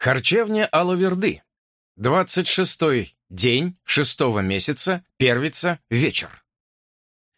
Харчевня Алаверды. 26-й день шестого месяца, первица, вечер.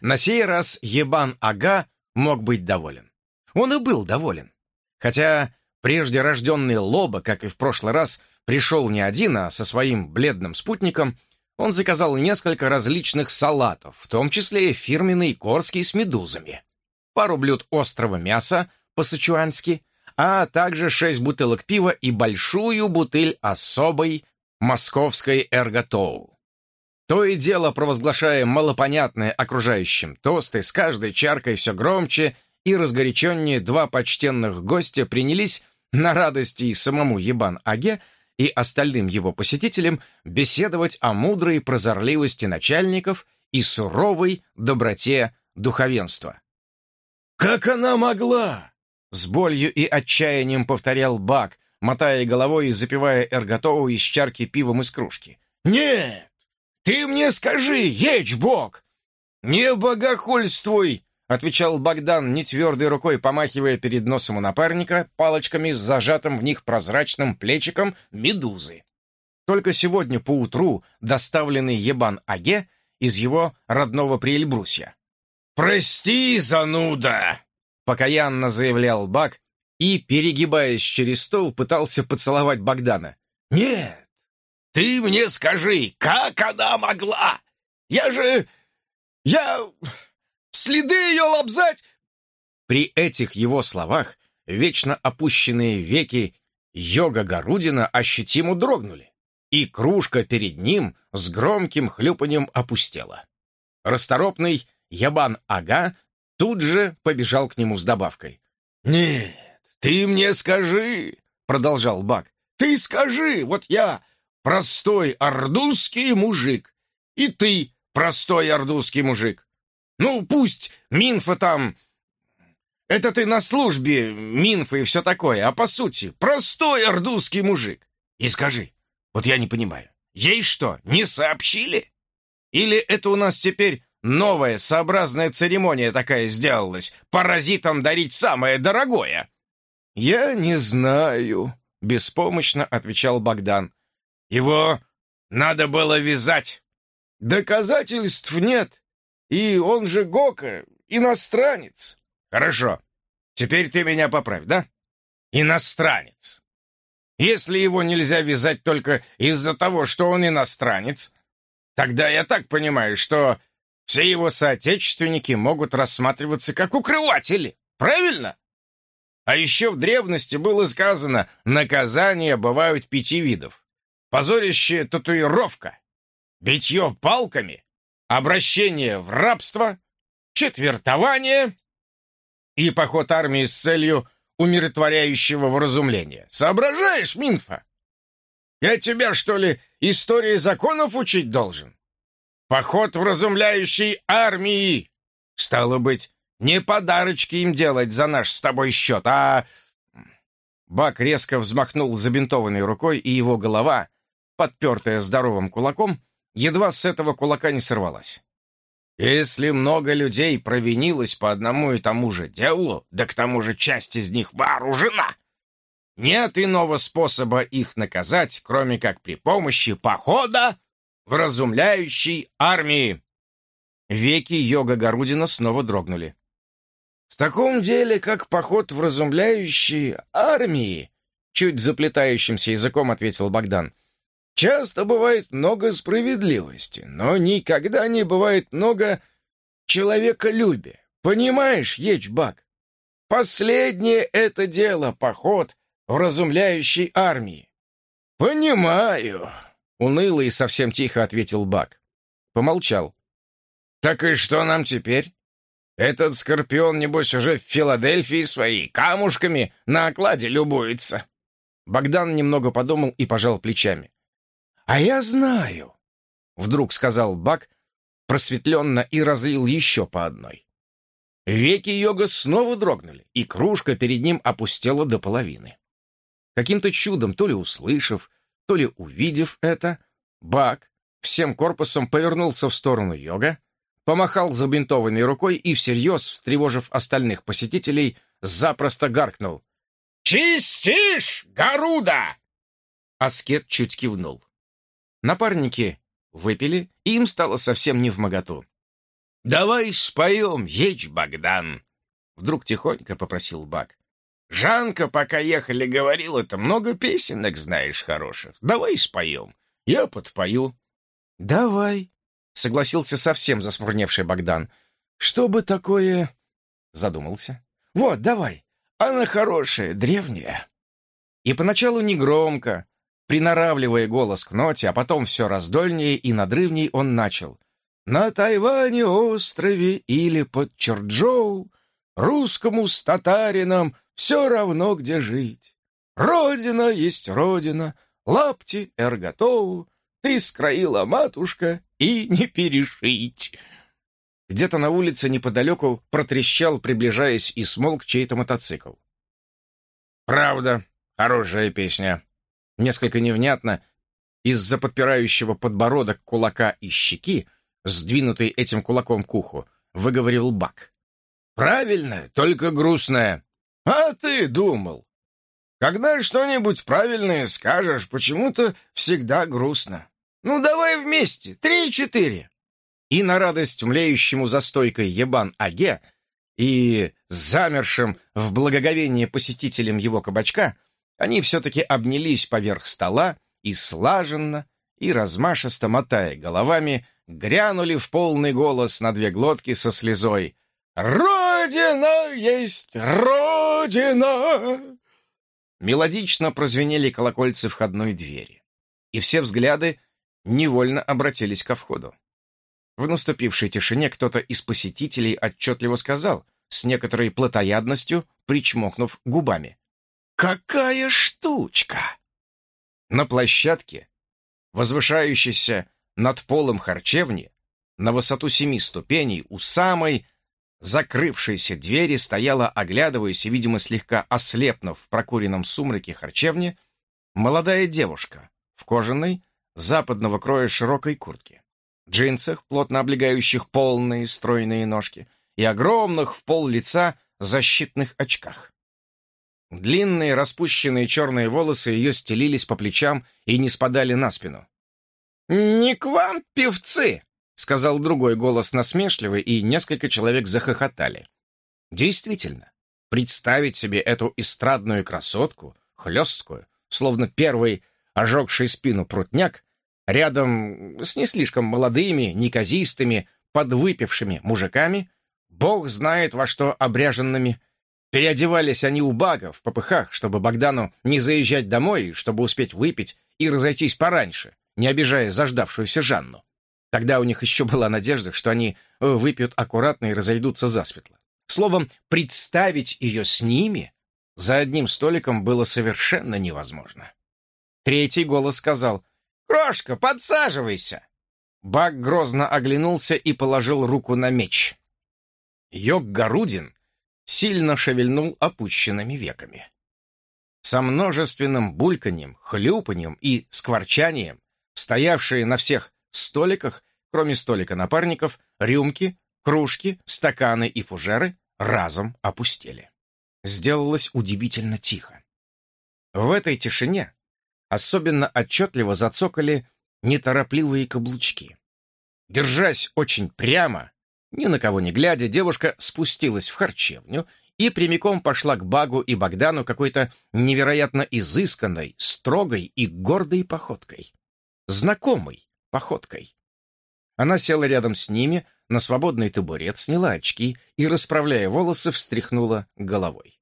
На сей раз Ебан-ага мог быть доволен. Он и был доволен. Хотя прежде рожденный Лоба, как и в прошлый раз, пришел не один, а со своим бледным спутником, он заказал несколько различных салатов, в том числе и фирменный корский с медузами, пару блюд острого мяса по-сычуански — а также шесть бутылок пива и большую бутыль особой московской эрготоу. То и дело, провозглашая малопонятные окружающим тосты, с каждой чаркой все громче и разгоряченнее два почтенных гостя принялись на радости и самому Ебан-Аге и остальным его посетителям беседовать о мудрой прозорливости начальников и суровой доброте духовенства. «Как она могла?» С болью и отчаянием повторял Бак, мотая головой и запивая Эрготову из чарки пивом из кружки. «Нет! Ты мне скажи, ечь бог!» «Не богохульствуй!» — отвечал Богдан, нетвердой рукой помахивая перед носом у напарника палочками с зажатым в них прозрачным плечиком медузы. Только сегодня поутру доставленный Ебан-Аге из его родного Приэльбрусья. «Прости, зануда!» Покаянно заявлял Бак и, перегибаясь через стол, пытался поцеловать Богдана. «Нет, ты мне скажи, как она могла? Я же... я... следы ее лобзать...» При этих его словах вечно опущенные веки Йога Гарудина ощутимо дрогнули, и кружка перед ним с громким хлюпанием опустела. Расторопный Ябан-ага тут же побежал к нему с добавкой. «Нет, ты мне скажи!» — продолжал Бак. «Ты скажи, вот я простой ордузский мужик, и ты простой ордузский мужик. Ну, пусть Минфа там... Это ты на службе, Минфа и все такое, а по сути, простой ордузский мужик. И скажи, вот я не понимаю, ей что, не сообщили? Или это у нас теперь Новая сообразная церемония такая сделалась. Паразитам дарить самое дорогое. «Я не знаю», — беспомощно отвечал Богдан. «Его надо было вязать. Доказательств нет. И он же Гока, иностранец». «Хорошо. Теперь ты меня поправь, да? Иностранец. Если его нельзя вязать только из-за того, что он иностранец, тогда я так понимаю, что все его соотечественники могут рассматриваться как укрыватели, правильно? А еще в древности было сказано, наказания бывают пяти видов. Позорящая татуировка, битье палками, обращение в рабство, четвертование и поход армии с целью умиротворяющего вразумления. Соображаешь, Минфа? Я тебя, что ли, истории законов учить должен? Поход вразумляющей армии! Стало быть, не подарочки им делать за наш с тобой счет, а...» Бак резко взмахнул забинтованной рукой, и его голова, подпертая здоровым кулаком, едва с этого кулака не сорвалась. «Если много людей провинилось по одному и тому же делу, да к тому же часть из них вооружена, нет иного способа их наказать, кроме как при помощи похода вразумляющей армии!» Веки Йога Гарудина снова дрогнули. «В таком деле, как поход вразумляющей армии», чуть заплетающимся языком ответил Богдан, «часто бывает много справедливости, но никогда не бывает много человеколюбия. Понимаешь, Ечбак? Последнее это дело — поход вразумляющей армии». «Понимаю», Уныло и совсем тихо ответил Бак. Помолчал. «Так и что нам теперь? Этот скорпион, небось, уже в Филадельфии своей камушками на окладе любуется». Богдан немного подумал и пожал плечами. «А я знаю», — вдруг сказал Бак, просветленно и разлил еще по одной. Веки йога снова дрогнули, и кружка перед ним опустела до половины. Каким-то чудом, то ли услышав, то ли увидев это, Бак всем корпусом повернулся в сторону йога, помахал забинтованной рукой и, всерьез встревожив остальных посетителей, запросто гаркнул. «Чистишь, Гаруда! Аскет чуть кивнул. Напарники выпили, и им стало совсем не в моготу. «Давай споем, ечь, Богдан!» Вдруг тихонько попросил Бак. «Жанка, пока ехали, говорила, ты много песенок знаешь хороших. Давай споем, я подпою». «Давай», — согласился совсем засмурневший Богдан. «Что бы такое...» — задумался. «Вот, давай, она хорошая, древняя». И поначалу негромко, приноравливая голос к ноте, а потом все раздольнее и надрывней он начал. «На Тайване острове или под Черджоу русскому с татарином все равно, где жить. Родина есть родина, лапти эрготову, ты скроила, матушка, и не перешить». Где-то на улице неподалеку протрещал, приближаясь, и смолк чей-то мотоцикл. «Правда, хорошая песня», Несколько невнятно, из-за подпирающего подбородок кулака и щеки, сдвинутой этим кулаком к уху, выговорил Бак. «Правильно, только грустное. А ты думал? Когда что-нибудь правильное скажешь, почему-то всегда грустно. Ну, давай вместе, три-четыре». И на радость млеющему за стойкой Ебан-Аге и замершим в благоговении посетителям его кабачка они все-таки обнялись поверх стола и слаженно, и размашисто мотая головами, грянули в полный голос на две глотки со слезой. «Родина есть Родина!» Мелодично прозвенели колокольцы входной двери, и все взгляды невольно обратились ко входу. В наступившей тишине кто-то из посетителей отчетливо сказал, с некоторой плотоядностью, причмокнув губами. Какая штучка! На площадке, возвышающейся над полом харчевни, на высоту семи ступеней, у самой закрывшейся двери стояла, оглядываясь и, видимо, слегка ослепнув в прокуренном сумраке харчевни, молодая девушка в кожаной, западного кроя широкой куртке, джинсах, плотно облегающих полные стройные ножки, и огромных в пол лица защитных очках. Длинные распущенные черные волосы ее стелились по плечам и не спадали на спину. «Не к вам, певцы!» — сказал другой голос насмешливый, и несколько человек захохотали. Действительно, представить себе эту эстрадную красотку, хлесткую, словно первый ожегший спину прутняк, рядом с не слишком молодыми, неказистыми, подвыпившими мужиками, бог знает во что обряженными, Переодевались они у бага в попыхах, чтобы Богдану не заезжать домой, чтобы успеть выпить и разойтись пораньше, не обижая заждавшуюся Жанну. Тогда у них еще была надежда, что они э, выпьют аккуратно и разойдутся засветло. Словом, представить ее с ними за одним столиком было совершенно невозможно. Третий голос сказал «Крошка, подсаживайся!» Баг грозно оглянулся и положил руку на меч. Йог Гарудин сильно шевельнул опущенными веками. Со множественным бульканьем, хлюпаньем и скворчанием стоявшие на всех столиках, кроме столика напарников, рюмки, кружки, стаканы и фужеры разом опустели. Сделалось удивительно тихо. В этой тишине особенно отчетливо зацокали неторопливые каблучки. Держась очень прямо, ни на кого не глядя, девушка спустилась в харчевню и прямиком пошла к Багу и Богдану какой-то невероятно изысканной, строгой и гордой походкой. Знакомой походкой. Она села рядом с ними, на свободный табурет, сняла очки и, расправляя волосы, встряхнула головой.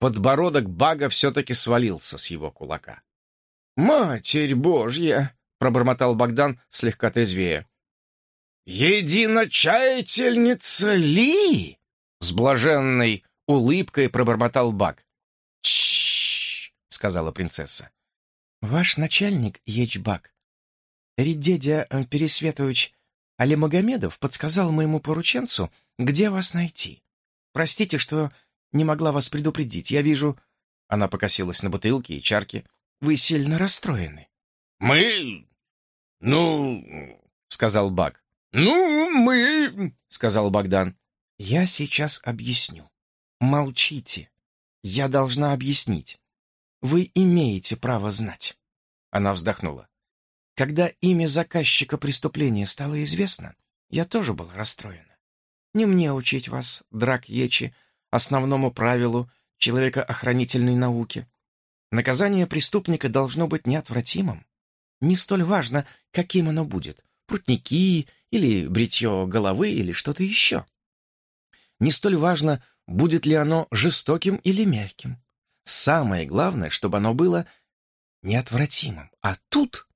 Подбородок Бага все-таки свалился с его кулака. «Матерь Божья!» — пробормотал Богдан, слегка трезвее. «Единочаятельница Ли!» С блаженной улыбкой пробормотал Бак. «Чш!» — сказала принцесса. «Ваш начальник, Ечбак, Редедя э, Пересветович Алимагомедов подсказал моему порученцу, где вас найти. Простите, что не могла вас предупредить. Я вижу...» Она покосилась на бутылки и чарки. «Вы сильно расстроены». «Мы... ну...» — сказал Бак. «Ну, мы...» — сказал Богдан. «Я сейчас объясню. Молчите. Я должна объяснить. Вы имеете право знать». Она вздохнула. Когда имя заказчика преступления стало известно, я тоже была расстроена. Не мне учить вас, Драк Ечи, основному правилу человекоохранительной науки. Наказание преступника должно быть неотвратимым. Не столь важно, каким оно будет — прутники или бритье головы или что-то еще. Не столь важно, будет ли оно жестоким или мягким. Самое главное, чтобы оно было неотвратимым. А тут...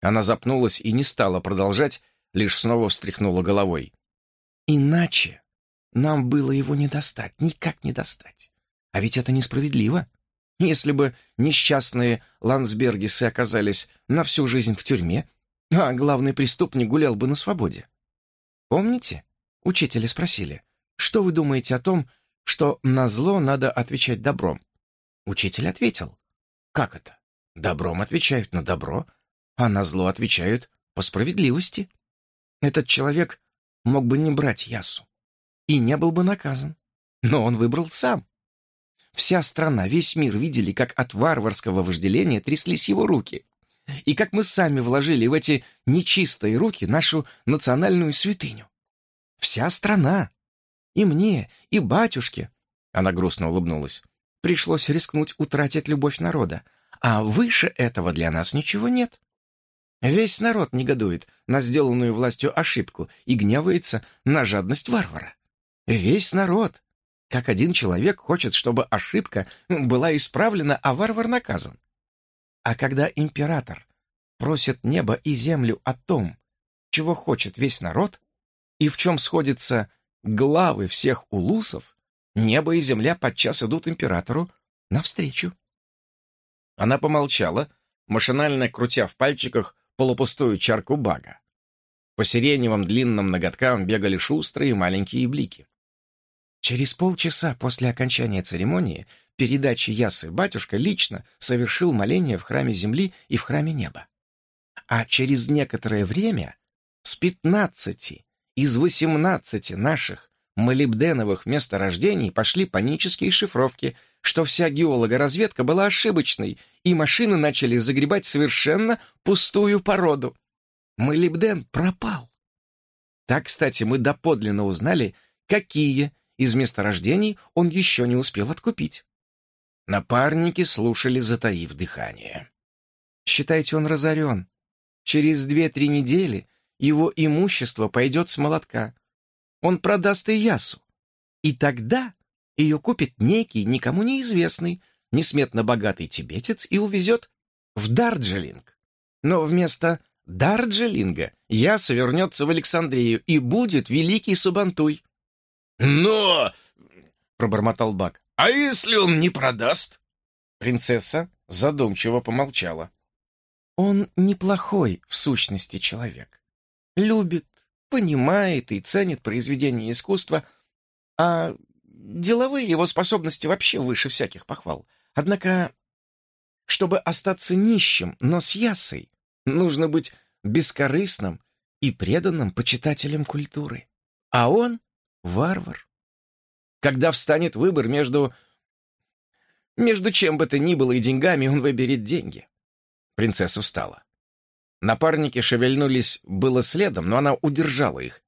Она запнулась и не стала продолжать, лишь снова встряхнула головой. Иначе нам было его не достать, никак не достать. А ведь это несправедливо. Если бы несчастные ландсбергисы оказались на всю жизнь в тюрьме, а главный преступник гулял бы на свободе. Помните? Учителя спросили, что вы думаете о том, что на зло надо отвечать добром? Учитель ответил, как это? Добром отвечают на добро, а на зло отвечают по справедливости. Этот человек мог бы не брать Ясу и не был бы наказан, но он выбрал сам. Вся страна, весь мир видели, как от варварского вожделения тряслись его руки, и как мы сами вложили в эти нечистые руки нашу национальную святыню. Вся страна. И мне, и батюшке, она грустно улыбнулась, пришлось рискнуть утратить любовь народа, а выше этого для нас ничего нет. Весь народ негодует на сделанную властью ошибку и гневается на жадность варвара. Весь народ, как один человек хочет, чтобы ошибка была исправлена, а варвар наказан. А когда император просит небо и землю о том, чего хочет весь народ, и в чем сходятся главы всех улусов, небо и земля подчас идут императору навстречу. Она помолчала, машинально крутя в пальчиках полупустую чарку бага. По сиреневым длинным ноготкам бегали шустрые маленькие блики. Через полчаса после окончания церемонии передачи Ясы батюшка лично совершил моление в храме земли и в храме неба. А через некоторое время с пятнадцати из восемнадцати наших молибденовых месторождений пошли панические шифровки, что вся геологоразведка была ошибочной, и машины начали загребать совершенно пустую породу. Молибден пропал. Так, кстати, мы доподлинно узнали, какие из месторождений он еще не успел откупить. Напарники слушали, затаив дыхание. Считайте, он разорен. Через две-три недели его имущество пойдет с молотка. Он продаст и Ясу. И тогда ее купит некий, никому неизвестный, несметно богатый тибетец и увезет в Дарджилинг. Но вместо Дарджилинга Яса вернется в Александрию и будет великий Субантуй. «Но...» — пробормотал Бак. «А если он не продаст?» Принцесса задумчиво помолчала. «Он неплохой, в сущности, человек. Любит, понимает и ценит произведения искусства, а деловые его способности вообще выше всяких похвал. Однако, чтобы остаться нищим, но с ясой, нужно быть бескорыстным и преданным почитателем культуры. А он Варвар. Когда встанет выбор между... Между чем бы то ни было и деньгами, он выберет деньги. Принцесса встала. Напарники шевельнулись было следом, но она удержала их,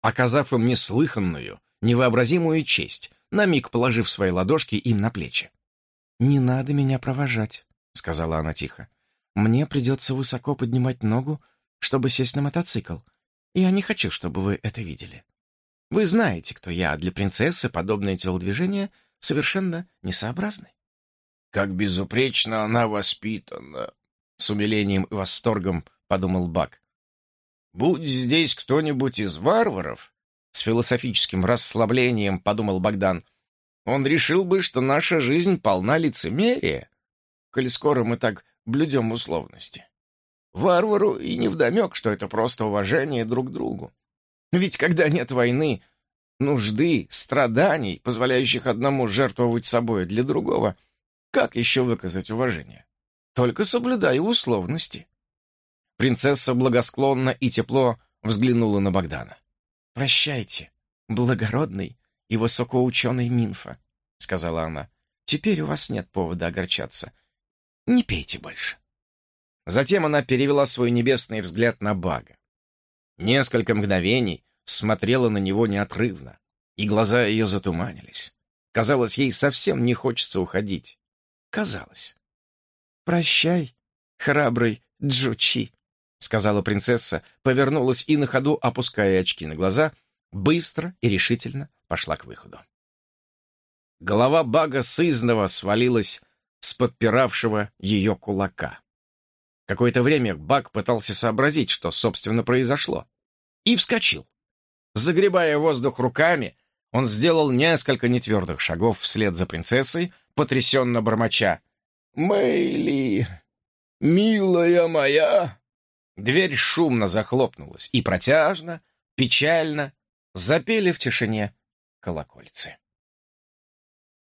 оказав им неслыханную, невообразимую честь, на миг положив свои ладошки им на плечи. «Не надо меня провожать», — сказала она тихо. «Мне придется высоко поднимать ногу, чтобы сесть на мотоцикл. Я не хочу, чтобы вы это видели. Вы знаете, кто я, а для принцессы подобные телодвижения совершенно несообразны. «Как безупречно она воспитана!» С умилением и восторгом подумал Бак. «Будь здесь кто-нибудь из варваров!» Философическим расслаблением подумал Богдан. «Он решил бы, что наша жизнь полна лицемерия, коль скоро мы так блюдем условности. Варвару и невдомек, что это просто уважение друг к другу. Ведь когда нет войны, нужды, страданий, позволяющих одному жертвовать собой для другого, как еще выказать уважение? Только соблюдая условности. Принцесса благосклонно и тепло взглянула на Богдана. «Прощайте, благородный и высокоученый Минфа», — сказала она. «Теперь у вас нет повода огорчаться. Не пейте больше». Затем она перевела свой небесный взгляд на Бага. Несколько мгновений смотрела на него неотрывно, и глаза ее затуманились. Казалось, ей совсем не хочется уходить. Казалось. «Прощай, храбрый Джучи», — сказала принцесса, повернулась и на ходу, опуская очки на глаза, быстро и решительно пошла к выходу. Голова Бага сызного свалилась с подпиравшего ее кулака. Какое-то время Баг пытался сообразить, что, собственно, произошло, и вскочил. Загребая воздух руками, он сделал несколько нетвердых шагов вслед за принцессой, потрясенно бормоча. «Мэйли, милая моя!» Дверь шумно захлопнулась, и протяжно, печально запели в тишине колокольцы.